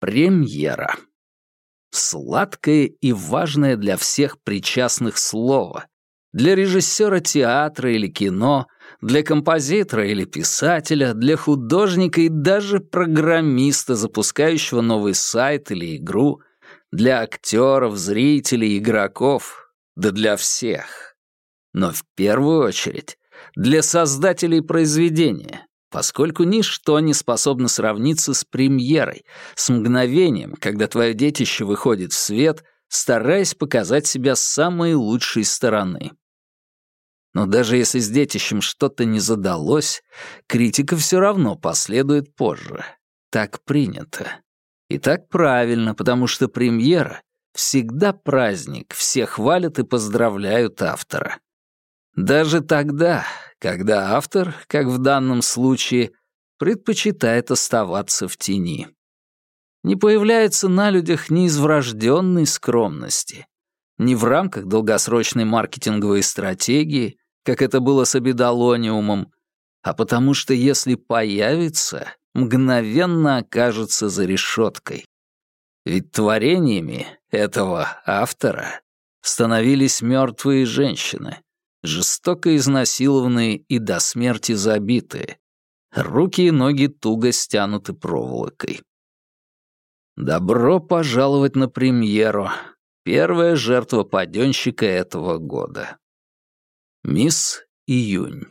Премьера. Сладкое и важное для всех причастных слово. Для режиссера театра или кино, для композитора или писателя, для художника и даже программиста, запускающего новый сайт или игру, для актеров, зрителей, игроков, да для всех. Но в первую очередь для создателей произведения, поскольку ничто не способно сравниться с премьерой, с мгновением, когда твое детище выходит в свет, стараясь показать себя с самой лучшей стороны. Но даже если с детищем что-то не задалось, критика все равно последует позже. Так принято. И так правильно, потому что премьера — всегда праздник, все хвалят и поздравляют автора. Даже тогда, когда автор, как в данном случае, предпочитает оставаться в тени. Не появляется на людях ни из врожденной скромности, ни в рамках долгосрочной маркетинговой стратегии, как это было с обедолониумом, а потому что если появится, мгновенно окажется за решеткой. Ведь творениями этого автора становились мертвые женщины, жестоко изнасилованные и до смерти забитые. Руки и ноги туго стянуты проволокой. Добро пожаловать на премьеру. Первая жертва паденщика этого года. Мисс Июнь.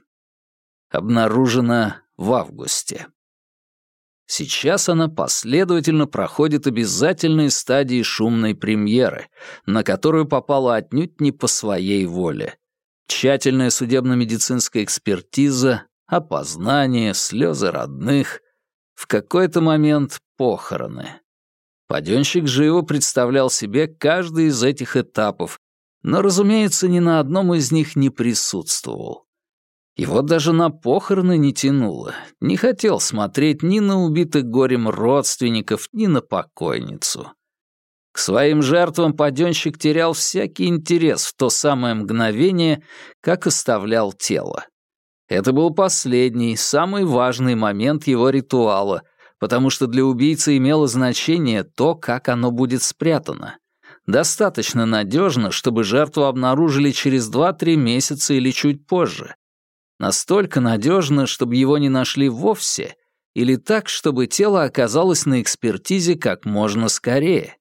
Обнаружена в августе. Сейчас она последовательно проходит обязательные стадии шумной премьеры, на которую попала отнюдь не по своей воле. Тщательная судебно-медицинская экспертиза, опознание, слезы родных. В какой-то момент похороны. Паденщик живо представлял себе каждый из этих этапов, но, разумеется, ни на одном из них не присутствовал. Его даже на похороны не тянуло, не хотел смотреть ни на убитых горем родственников, ни на покойницу. К своим жертвам паденщик терял всякий интерес в то самое мгновение, как оставлял тело. Это был последний, самый важный момент его ритуала, потому что для убийцы имело значение то, как оно будет спрятано. Достаточно надежно, чтобы жертву обнаружили через 2-3 месяца или чуть позже. Настолько надежно, чтобы его не нашли вовсе, или так, чтобы тело оказалось на экспертизе как можно скорее.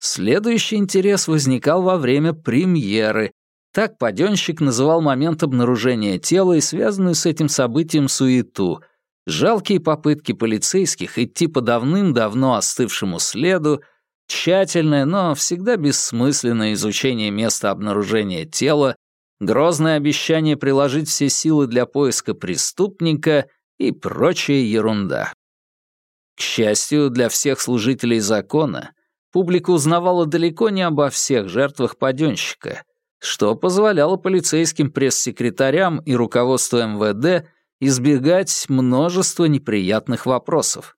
Следующий интерес возникал во время премьеры. Так паденщик называл момент обнаружения тела и связанную с этим событием суету, жалкие попытки полицейских идти по давным-давно остывшему следу, тщательное, но всегда бессмысленное изучение места обнаружения тела, грозное обещание приложить все силы для поиска преступника и прочая ерунда. К счастью для всех служителей закона, публика узнавала далеко не обо всех жертвах паденщика, что позволяло полицейским пресс-секретарям и руководству МВД избегать множества неприятных вопросов.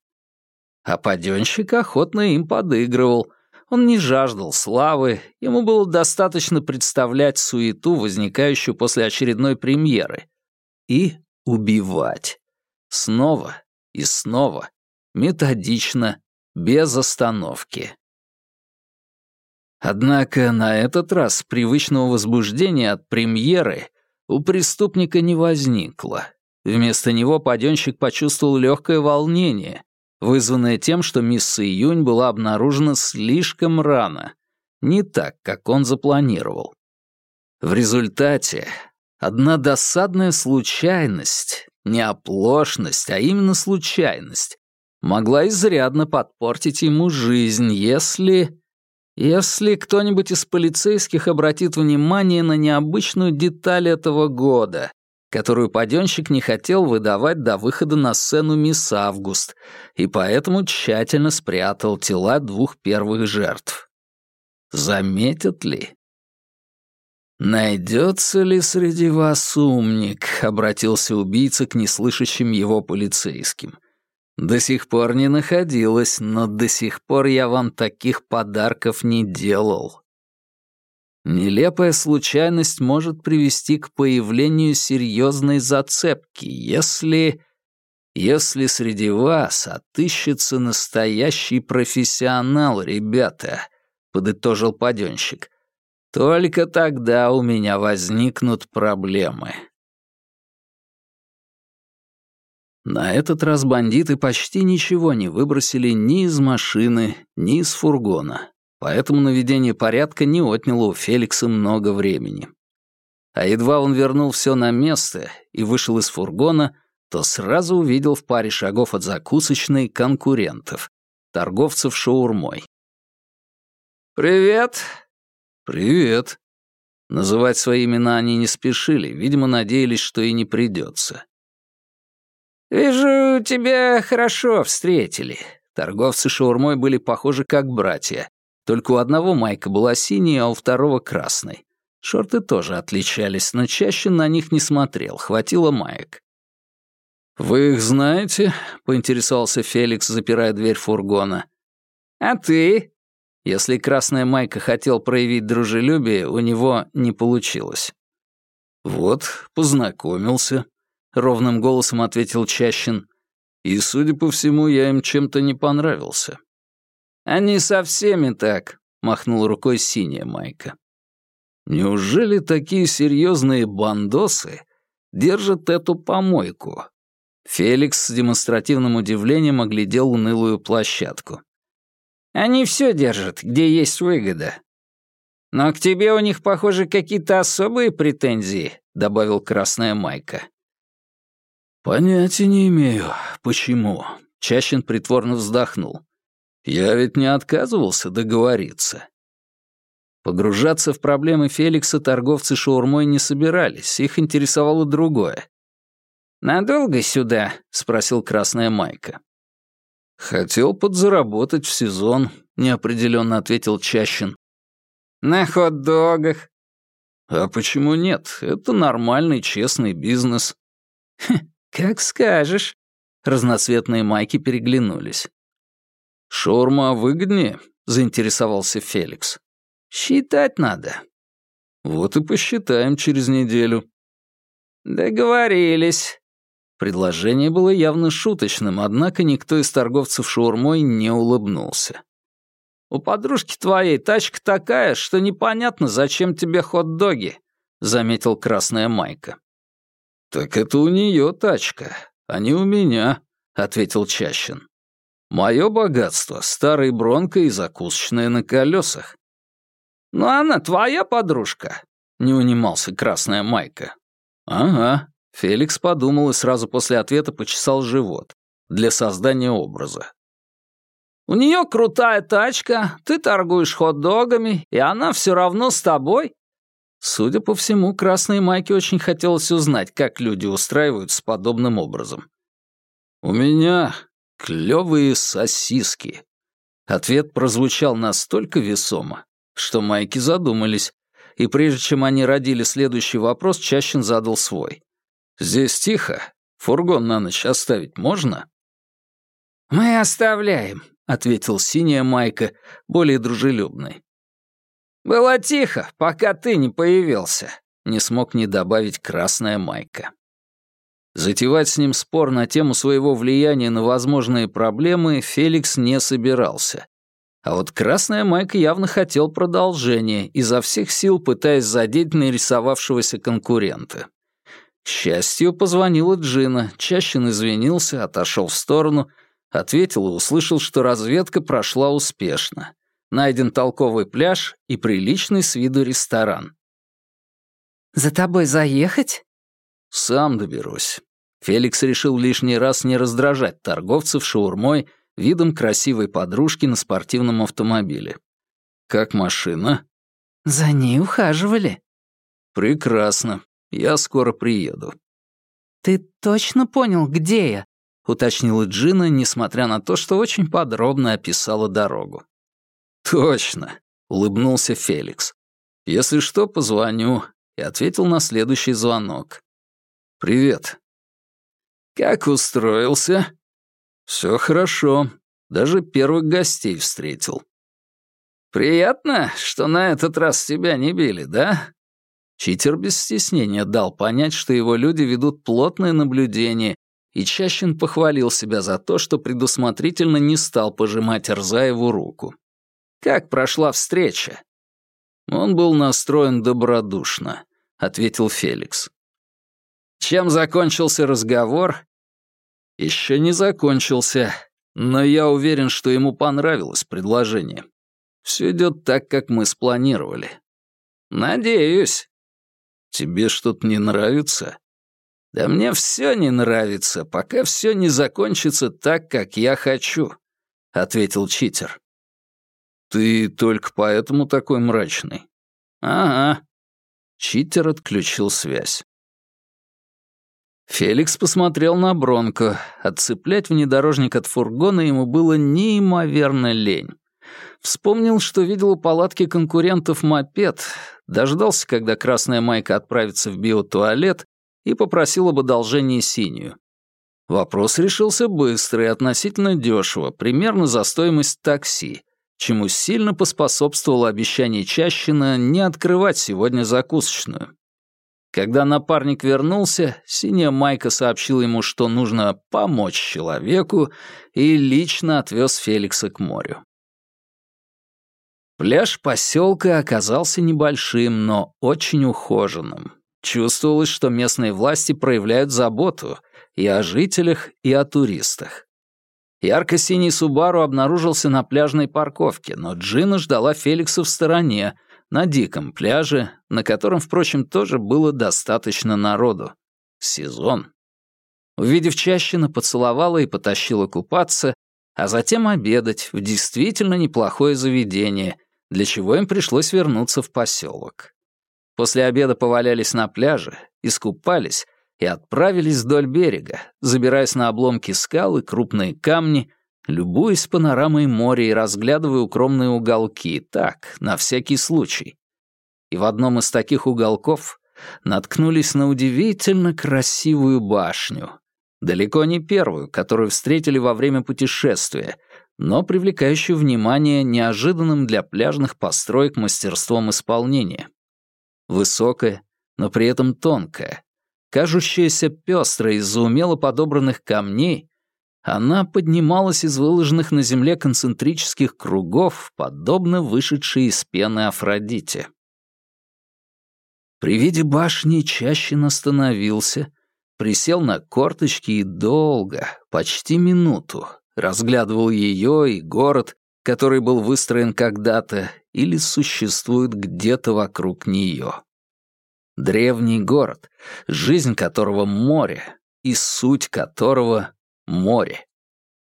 А паденщик охотно им подыгрывал. Он не жаждал славы, ему было достаточно представлять суету, возникающую после очередной премьеры, и убивать. Снова и снова, методично, без остановки. Однако на этот раз привычного возбуждения от премьеры у преступника не возникло. Вместо него паденщик почувствовал легкое волнение, вызванное тем, что мисс Июнь была обнаружена слишком рано, не так, как он запланировал. В результате одна досадная случайность, не оплошность, а именно случайность, могла изрядно подпортить ему жизнь, если... Если кто-нибудь из полицейских обратит внимание на необычную деталь этого года, которую паденщик не хотел выдавать до выхода на сцену мисс Август, и поэтому тщательно спрятал тела двух первых жертв. Заметят ли? «Найдется ли среди вас умник?» — обратился убийца к неслышащим его полицейским — до сих пор не находилось, но до сих пор я вам таких подарков не делал. Нелепая случайность может привести к появлению серьезной зацепки, если... Если среди вас отыщется настоящий профессионал, ребята, подытожил паденщик, только тогда у меня возникнут проблемы. На этот раз бандиты почти ничего не выбросили ни из машины, ни из фургона, поэтому наведение порядка не отняло у Феликса много времени. А едва он вернул все на место и вышел из фургона, то сразу увидел в паре шагов от закусочной конкурентов, торговцев шаурмой. «Привет!» «Привет!» Называть свои имена они не спешили, видимо, надеялись, что и не придется. «Вижу, тебя хорошо встретили». Торговцы шаурмой были похожи как братья. Только у одного майка была синяя, а у второго — красной. Шорты тоже отличались, но чаще на них не смотрел, хватило маек. «Вы их знаете?» — поинтересовался Феликс, запирая дверь фургона. «А ты?» Если красная майка хотел проявить дружелюбие, у него не получилось. «Вот, познакомился», — ровным голосом ответил Чащин. «И, судя по всему, я им чем-то не понравился». «Они со всеми так», — махнул рукой синяя майка. «Неужели такие серьезные бандосы держат эту помойку?» Феликс с демонстративным удивлением оглядел унылую площадку. «Они все держат, где есть выгода. Но к тебе у них, похоже, какие-то особые претензии», — добавил Красная Майка. «Понятия не имею, почему», — Чащин притворно вздохнул. «Я ведь не отказывался договориться». Погружаться в проблемы Феликса торговцы шаурмой не собирались, их интересовало другое. «Надолго сюда?» — спросил Красная Майка. «Хотел подзаработать в сезон», — неопределенно ответил Чащин. «На хот-догах?» «А почему нет? Это нормальный, честный бизнес». «Как скажешь». Разноцветные майки переглянулись. «Шаурма выгоднее?» — заинтересовался Феликс. «Считать надо». «Вот и посчитаем через неделю». «Договорились». Предложение было явно шуточным, однако никто из торговцев шаурмой не улыбнулся. «У подружки твоей тачка такая, что непонятно, зачем тебе хот-доги», — заметил Красная Майка. «Так это у нее тачка, а не у меня», — ответил Чащин. «Мое богатство — старый бронко и закусочная на колесах». «Ну она твоя подружка», — не унимался Красная Майка. «Ага», Феликс подумал и сразу после ответа почесал живот для создания образа. «У нее крутая тачка, ты торгуешь хот-догами, и она все равно с тобой?» Судя по всему, Красной Майке очень хотелось узнать, как люди устраиваются подобным образом. «У меня клевые сосиски». Ответ прозвучал настолько весомо, что Майки задумались, и прежде чем они родили следующий вопрос, Чащин задал свой. «Здесь тихо. Фургон на ночь оставить можно?» «Мы оставляем», — ответил синяя майка, более дружелюбный. «Было тихо, пока ты не появился», — не смог не добавить красная майка. Затевать с ним спор на тему своего влияния на возможные проблемы Феликс не собирался. А вот красная майка явно хотел продолжения, изо всех сил пытаясь задеть нарисовавшегося конкурента. К счастью, позвонила Джина, Чащин извинился, отошел в сторону, ответил и услышал, что разведка прошла успешно. Найден толковый пляж и приличный с виду ресторан. «За тобой заехать?» «Сам доберусь». Феликс решил лишний раз не раздражать торговцев шаурмой видом красивой подружки на спортивном автомобиле. «Как машина?» «За ней ухаживали». «Прекрасно. Я скоро приеду». «Ты точно понял, где я?» — уточнила Джина, несмотря на то, что очень подробно описала дорогу. «Точно», — улыбнулся Феликс. «Если что, позвоню», — и ответил на следующий звонок. «Привет». «Как устроился?» «Все хорошо. Даже первых гостей встретил». «Приятно, что на этот раз тебя не били, да?» Читер без стеснения дал понять, что его люди ведут плотное наблюдение и Чащин похвалил себя за то, что предусмотрительно не стал пожимать Рзаеву руку. «Как прошла встреча?» «Он был настроен добродушно», — ответил Феликс. «Чем закончился разговор?» «Еще не закончился, но я уверен, что ему понравилось предложение. Все идет так, как мы спланировали». «Надеюсь». «Тебе что-то не нравится?» «Да мне все не нравится, пока все не закончится так, как я хочу», — ответил читер. «Ты только поэтому такой мрачный?» «Ага». Читер отключил связь. Феликс посмотрел на Бронко. Отцеплять внедорожник от фургона ему было неимоверно лень. Вспомнил, что видел у палатки конкурентов мопед, дождался, когда красная майка отправится в биотуалет и попросил об одолжении синюю. Вопрос решился быстро и относительно дешево, примерно за стоимость такси, чему сильно поспособствовало обещание Чащина не открывать сегодня закусочную. Когда напарник вернулся, синяя майка сообщила ему, что нужно помочь человеку, и лично отвез Феликса к морю. Пляж поселка оказался небольшим, но очень ухоженным. Чувствовалось, что местные власти проявляют заботу и о жителях, и о туристах. Ярко-синий Субару обнаружился на пляжной парковке, но Джина ждала Феликса в стороне, на диком пляже, на котором, впрочем, тоже было достаточно народу. Сезон. Увидев Чащина, поцеловала и потащила купаться, а затем обедать в действительно неплохое заведение, для чего им пришлось вернуться в поселок. После обеда повалялись на пляже, искупались и отправились вдоль берега, забираясь на обломки скал и крупные камни, любуясь панорамой моря и разглядывая укромные уголки, так, на всякий случай. И в одном из таких уголков наткнулись на удивительно красивую башню. Далеко не первую, которую встретили во время путешествия, но привлекающую внимание неожиданным для пляжных построек мастерством исполнения. Высокая, но при этом тонкая, кажущаяся пестрой из-за умело подобранных камней, она поднималась из выложенных на земле концентрических кругов, подобно вышедшей из пены Афродите. При виде башни чаще остановился, присел на корточки и долго, почти минуту, разглядывал ее и город, который был выстроен когда-то или существует где-то вокруг нее. Древний город, жизнь которого море и суть которого море.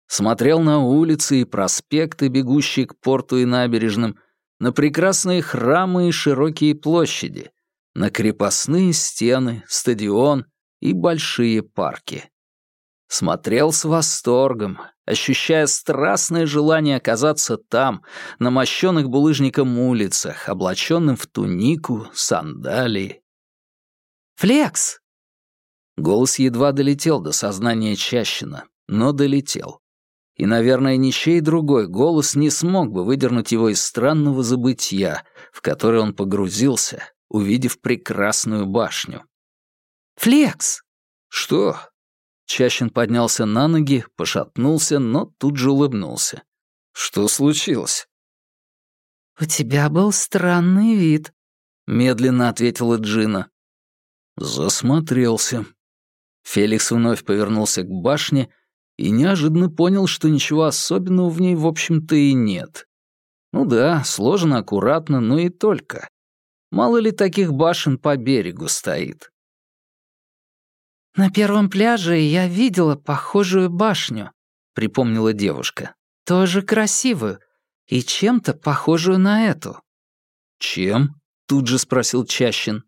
Смотрел на улицы и проспекты, бегущие к порту и набережным, на прекрасные храмы и широкие площади, на крепостные стены, стадион и большие парки. Смотрел с восторгом, ощущая страстное желание оказаться там, на мощенных булыжником улицах, облаченным в тунику, сандалии. «Флекс!» Голос едва долетел до сознания Чащина, но долетел. И, наверное, ничей другой голос не смог бы выдернуть его из странного забытья, в которое он погрузился, увидев прекрасную башню. «Флекс!» «Что?» Чащин поднялся на ноги, пошатнулся, но тут же улыбнулся. «Что случилось?» «У тебя был странный вид», — медленно ответила Джина. Засмотрелся. Феликс вновь повернулся к башне и неожиданно понял, что ничего особенного в ней, в общем-то, и нет. Ну да, сложено аккуратно, но и только. Мало ли таких башен по берегу стоит. «На первом пляже я видела похожую башню», — припомнила девушка. «Тоже красивую и чем-то похожую на эту». «Чем?» — тут же спросил Чащин.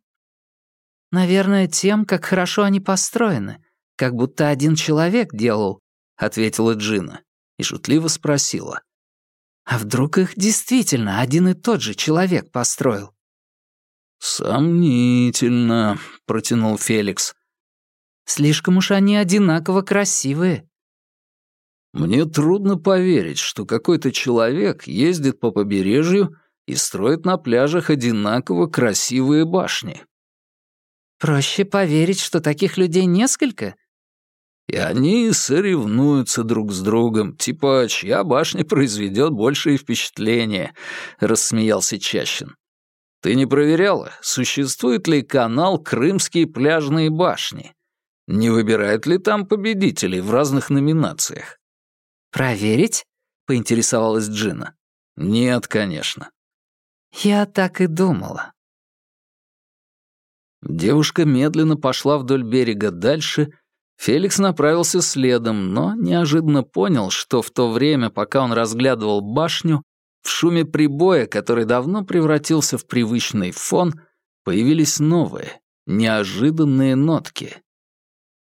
«Наверное, тем, как хорошо они построены, как будто один человек делал», — ответила Джина и шутливо спросила. «А вдруг их действительно один и тот же человек построил?» «Сомнительно», — протянул Феликс. Слишком уж они одинаково красивые». «Мне трудно поверить, что какой-то человек ездит по побережью и строит на пляжах одинаково красивые башни». «Проще поверить, что таких людей несколько?» И они соревнуются друг с другом, типа, чья башня произведет большее впечатление», — рассмеялся Чащин. «Ты не проверяла, существует ли канал «Крымские пляжные башни»? Не выбирают ли там победителей в разных номинациях?» «Проверить?» — поинтересовалась Джина. «Нет, конечно». «Я так и думала». Девушка медленно пошла вдоль берега дальше — Феликс направился следом, но неожиданно понял, что в то время, пока он разглядывал башню, в шуме прибоя, который давно превратился в привычный фон, появились новые, неожиданные нотки.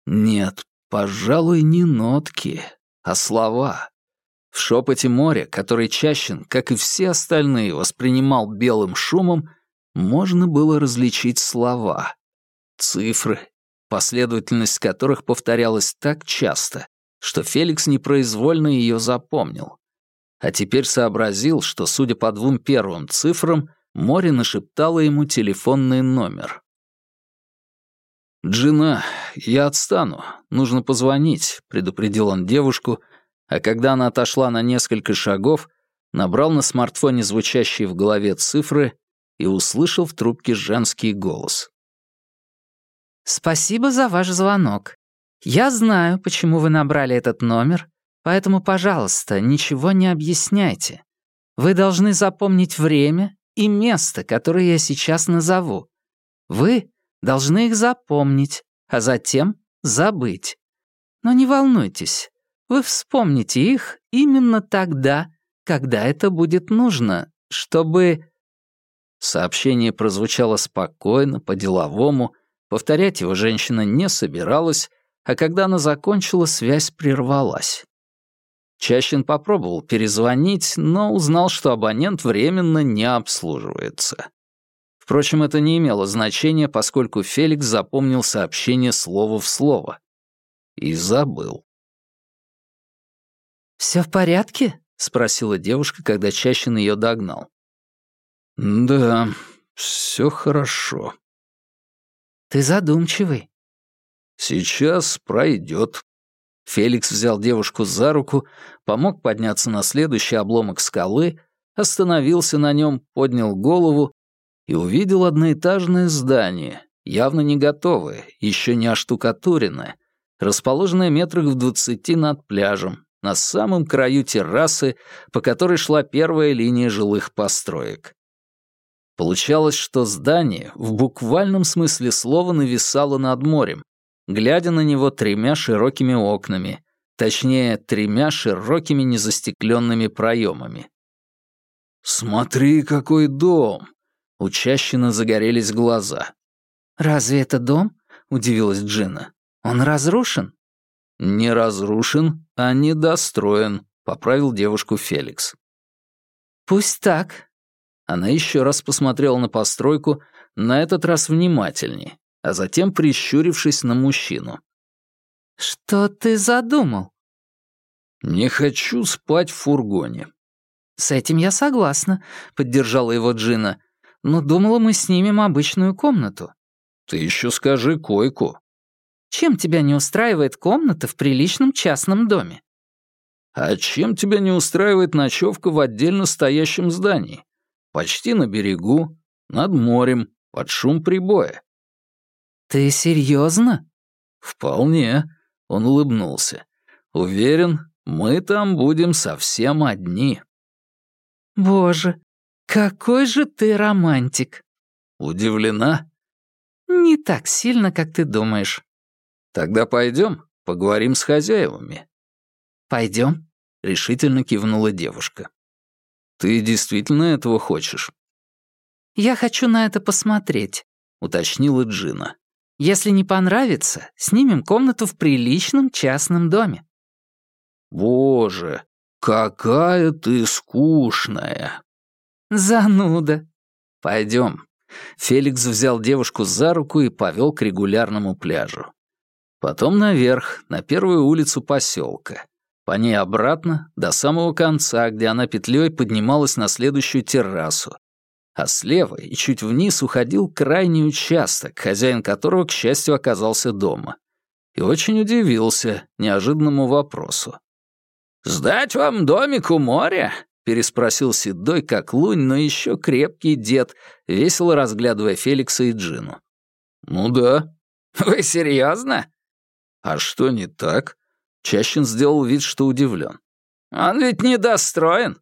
Нет, пожалуй, не нотки, а слова. В шепоте моря, который Чащин, как и все остальные, воспринимал белым шумом, можно было различить слова. Цифры, последовательность которых повторялась так часто, что Феликс непроизвольно ее запомнил. А теперь сообразил, что, судя по двум первым цифрам, море нашептало ему телефонный номер. «Джина, я отстану. Нужно позвонить», — предупредил он девушку, а когда она отошла на несколько шагов, набрал на смартфоне звучащие в голове цифры и услышал в трубке женский голос. «Спасибо за ваш звонок. Я знаю, почему вы набрали этот номер, поэтому, пожалуйста, ничего не объясняйте. Вы должны запомнить время и место, которое я сейчас назову. Вы должны их запомнить, а затем забыть. Но не волнуйтесь, вы вспомните их именно тогда, когда это будет нужно, чтобы...» Сообщение прозвучало спокойно, по-деловому, Повторять его женщина не собиралась, а когда она закончила, связь прервалась. Чащин попробовал перезвонить, но узнал, что абонент временно не обслуживается. Впрочем, это не имело значения, поскольку Феликс запомнил сообщение слово в слово. И забыл. «Все в порядке?» — спросила девушка, когда Чащин ее догнал. «Да, все хорошо», ты задумчивый». «Сейчас пройдет». Феликс взял девушку за руку, помог подняться на следующий обломок скалы, остановился на нем, поднял голову и увидел одноэтажное здание, явно не готовое, еще не оштукатуренное, расположенное метрах в двадцати над пляжем, на самом краю террасы, по которой шла первая линия жилых построек. Получалось, что здание в буквальном смысле слова нависало над морем, глядя на него тремя широкими окнами, точнее, тремя широкими незастекленными проемами. «Смотри, какой дом!» У Чащина загорелись глаза. «Разве это дом?» — удивилась Джина. «Он разрушен?» «Не разрушен, а недостроен», — поправил девушку Феликс. «Пусть так», она еще раз посмотрела на постройку, на этот раз внимательнее, а затем прищурившись на мужчину. «Что ты задумал?» «Не хочу спать в фургоне». «С этим я согласна», — поддержала его Джина. «Но думала, мы снимем обычную комнату». «Ты еще скажи койку». «Чем тебя не устраивает комната в приличном частном доме?» «А чем тебя не устраивает ночевка в отдельно стоящем здании? Почти на берегу, над морем, под шум прибоя. «Ты серьезно? «Вполне», — он улыбнулся. «Уверен, мы там будем совсем одни». «Боже, какой же ты романтик!» «Удивлена?» «Не так сильно, как ты думаешь». «Тогда пойдем, поговорим с хозяевами». «Пойдем», — решительно кивнула девушка. «Ты действительно этого хочешь?» «Я хочу на это посмотреть», — уточнила Джина. «Если не понравится, снимем комнату в приличном частном доме». «Боже, какая ты скучная!» «Зануда!» «Пойдем». Феликс взял девушку за руку и повел к регулярному пляжу. Потом наверх, на первую улицу поселка. По ней обратно, до самого конца, где она петлей поднималась на следующую террасу. А слева и чуть вниз уходил крайний участок, хозяин которого, к счастью, оказался дома. и очень удивился неожиданному вопросу. «Сдать вам домик у моря?» — переспросил седой, как лунь, но еще крепкий дед, весело разглядывая Феликса и Джину. «Ну да». «Вы серьезно? «А что не так?» Чащин сделал вид, что удивлен. «Он ведь недостроен».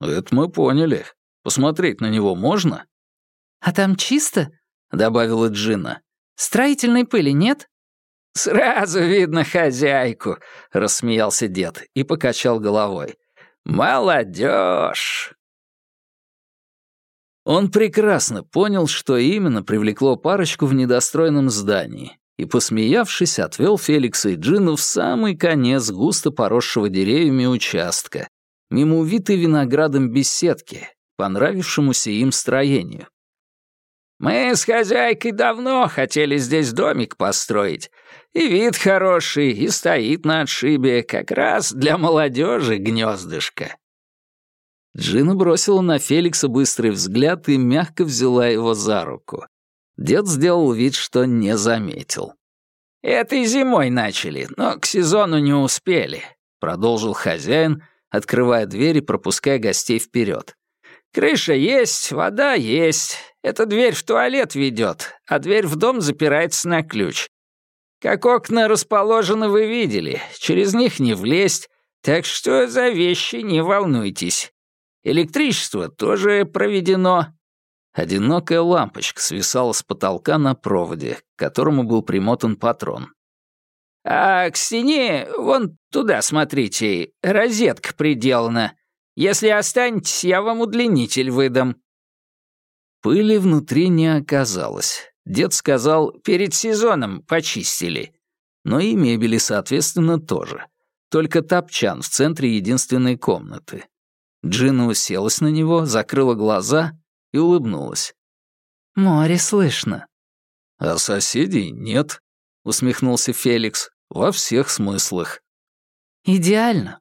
«Это мы поняли. Посмотреть на него можно?» «А там чисто?» — добавила Джина. «Строительной пыли нет?» «Сразу видно хозяйку», — рассмеялся дед и покачал головой. «Молодежь!» Он прекрасно понял, что именно привлекло парочку в недостроенном здании, и, посмеявшись, отвел Феликса и Джину в самый конец густо поросшего деревьями участка, мимо увитой виноградом беседки, понравившемуся им строению. «Мы с хозяйкой давно хотели здесь домик построить, и вид хороший, и стоит на отшибе, как раз для молодежи гнездышко». Джина бросила на Феликса быстрый взгляд и мягко взяла его за руку. Дед сделал вид, что не заметил. «Этой зимой начали, но к сезону не успели», — продолжил хозяин, открывая дверь и пропуская гостей вперед. «Крыша есть, вода есть. Эта дверь в туалет ведет, а дверь в дом запирается на ключ. Как окна расположены, вы видели. Через них не влезть, так что за вещи не волнуйтесь. Электричество тоже проведено. Одинокая лампочка свисала с потолка на проводе, к которому был примотан патрон. «А к стене, вон туда, смотрите, розетка приделана. Если останетесь, я вам удлинитель выдам». Пыли внутри не оказалось. Дед сказал, перед сезоном почистили. Но и мебели, соответственно, тоже. Только топчан в центре единственной комнаты. Джина уселась на него, закрыла глаза и улыбнулась. «Море слышно». «А соседей нет», — усмехнулся Феликс, — «во всех смыслах». «Идеально».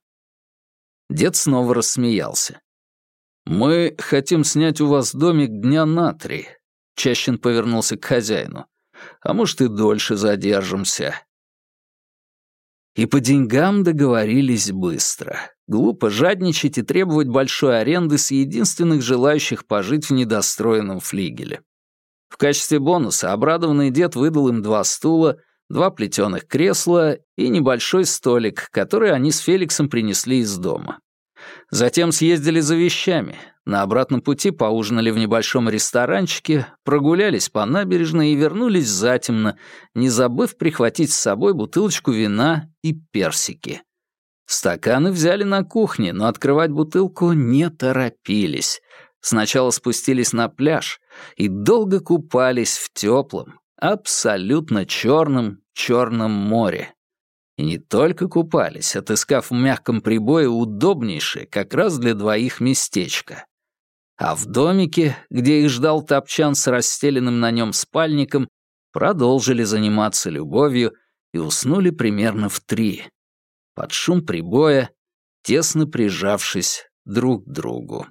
Дед снова рассмеялся. «Мы хотим снять у вас домик дня на три», — Чащин повернулся к хозяину. «А может, и дольше задержимся». И по деньгам договорились быстро. Глупо жадничать и требовать большой аренды с единственных желающих пожить в недостроенном флигеле. В качестве бонуса обрадованный дед выдал им два стула, два плетеных кресла и небольшой столик, который они с Феликсом принесли из дома. Затем съездили за вещами. На обратном пути поужинали в небольшом ресторанчике, прогулялись по набережной и вернулись затемно, не забыв прихватить с собой бутылочку вина и персики. Стаканы взяли на кухне, но открывать бутылку не торопились. Сначала спустились на пляж и долго купались в теплом, абсолютно черном, черном море. И не только купались, отыскав в мягком прибое удобнейшее, как раз для двоих местечко. А в домике, где их ждал топчан с расстеленным на нем спальником, продолжили заниматься любовью и уснули примерно в три, под шум прибоя, тесно прижавшись друг к другу.